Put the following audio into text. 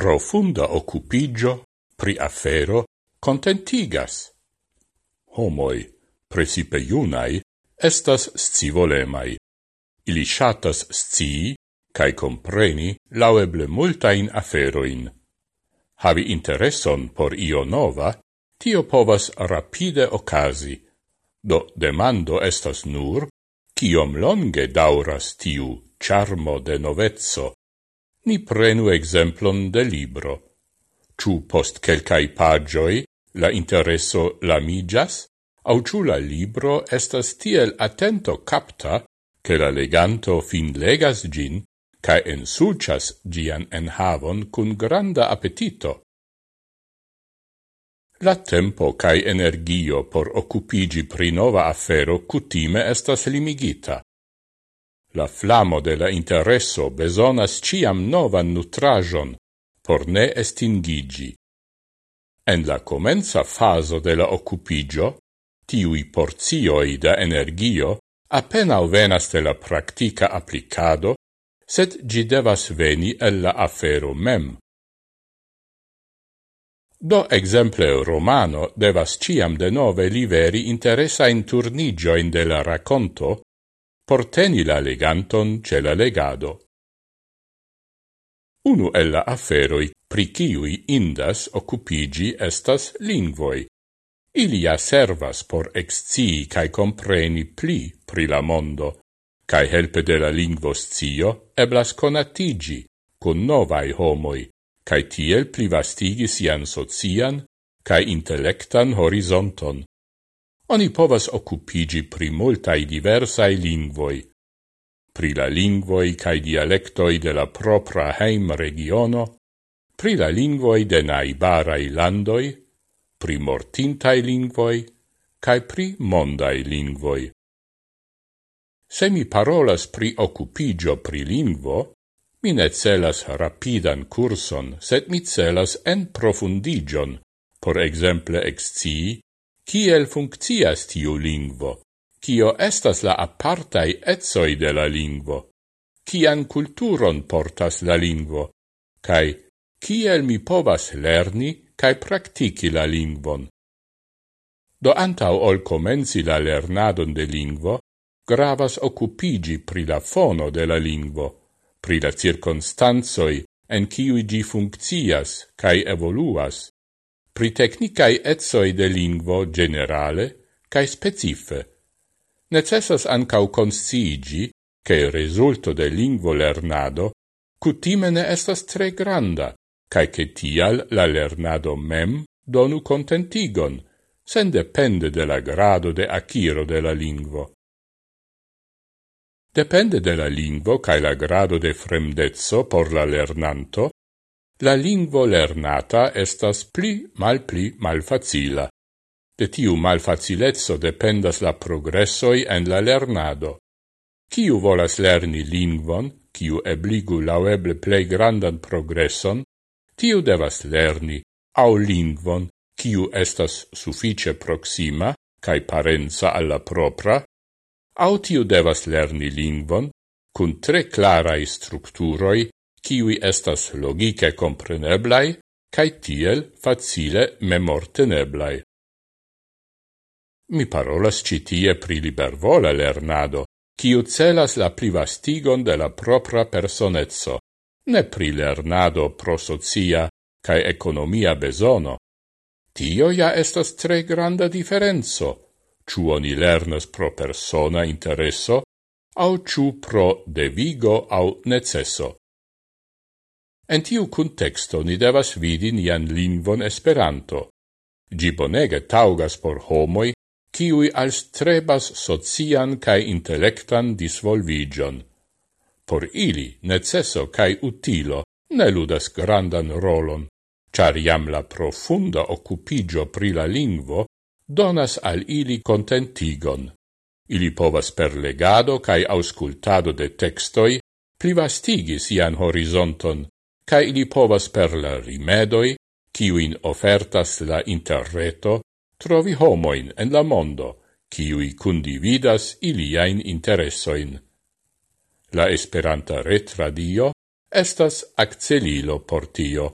profunda occupigio pri afero contentigas. Homoi, precipe iunai, estas scivolemai. Ili shatas scii, cae compreni laueble multain aferoin. Havi intereson por io nova, tio povas rapide ocasi. Do demando estas nur, kiom longe dauras tiu charmo de novezzo ni prenu exemplon de libro. Ciu post quelcai pagioi la intereso lamigas, au ciu la libro estas tiel attento capta, che la leganto fin legas gin, cae ensucias gian enhavon cun granda appetito. La tempo cae energio por occupigi pri nova afero cutime estas limigita. La flamo de la interesso besonas ciam novan nutrajon por ne estingigi. En la comenza faso de la occupigio, tiui porzioi da energio appena venas de la practica applicado, sed gi devas veni el la afero mem. Do exemple romano devas ciam de nove liveri interesa in turnigioin de la racconto, porteni la leganton ce la legado. Unu el la aferoi pri ciui indas occupigi estas lingvoi. Ilia servas por excii cae compreni pli pri la mondo, cae helpe de la lingvos zio eblas conatigi con novai homoi, cae tiel plivastigi sian socian cae intellectan horizonton oni povas occupigi pri multai diversai lingvoi. Pri la lingvoi cae dialectoi de la propra heim regiono, pri la lingvoi de naibarai landoi, pri mortintai lingvoi, cae pri mondai lingvoi. Se mi parolas pri occupigio pri lingvo, mi ne celas rapidan curson, set mi celas en profundigion, por exemple excii, kiel funccias tiu lingvo, kio estas la apartai etsoi de la lingvo, kian culturon portas la lingvo, kai kiel mi povas lerni kaj praktiki la lingvon. Do antau ol comenzi la lernadon de lingvo, gravas occupigi pri la fono de la lingvo, pri la circonstanzoi en kiuj gi funccias kaj evoluas, pri technicae etsoi de lingvo generale cae specife. Necessas ancau consigi che resulto de lingvo lernado cutime ne estas tre granda, cae che tial la lernado mem donu contentigon, sen depende de la grado de aciro de la lingvo. Depende de la lingvo cae la grado de fremdezzo por la lernanto, la lingvo lernata estas pli mal pli malfacila. De tiu malfacilezzo dependas la progressoi en la lernado. Ciu volas lerni lingvon, ciu ebligu laueble plei grandan progresson, tiu devas lerni au lingvon, ciu estas suffice proxima, cae parenza alla propra, au tiu devas lerni lingvon, cun tre clarai structuroi kiwi estas logike compreneblai, cae tiel facile memorteneblai. Mi parolas citie pri libervola lernado, kiu celas la privastigon de la propra personezzo, ne pri lernado pro socia cae economia besono. Tio ja estas tre granda differenzo, ciu oni lernas pro persona intereso, au ciu pro devigo au necesso. En tiu contexto ni devas vidi nian lingvon Esperanto. Gi bonege taugas por homoi, kiui alstrebas socian cae intellectan disvolvigion. Por ili necesso cae utilo ne ludas grandan rolon, char jam la profunda occupigio pri la lingvo donas al ili contentigon. Ili povas per legado cae auscultado de textoi plivastigi sian horizonton, ca ili povas per la rimedoi, ciuin ofertas la interreto, trovi homoin en la mondo, ciui condividas iliain interessoin. La Esperanta retradio estas accelilo por tio.